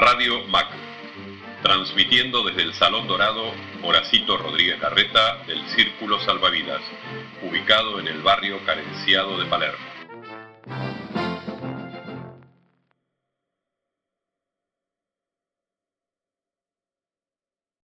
Radio MAC, transmitiendo desde el Salón Dorado Horacito Rodríguez Carreta del Círculo Salvavidas, ubicado en el barrio carenciado de Palermo.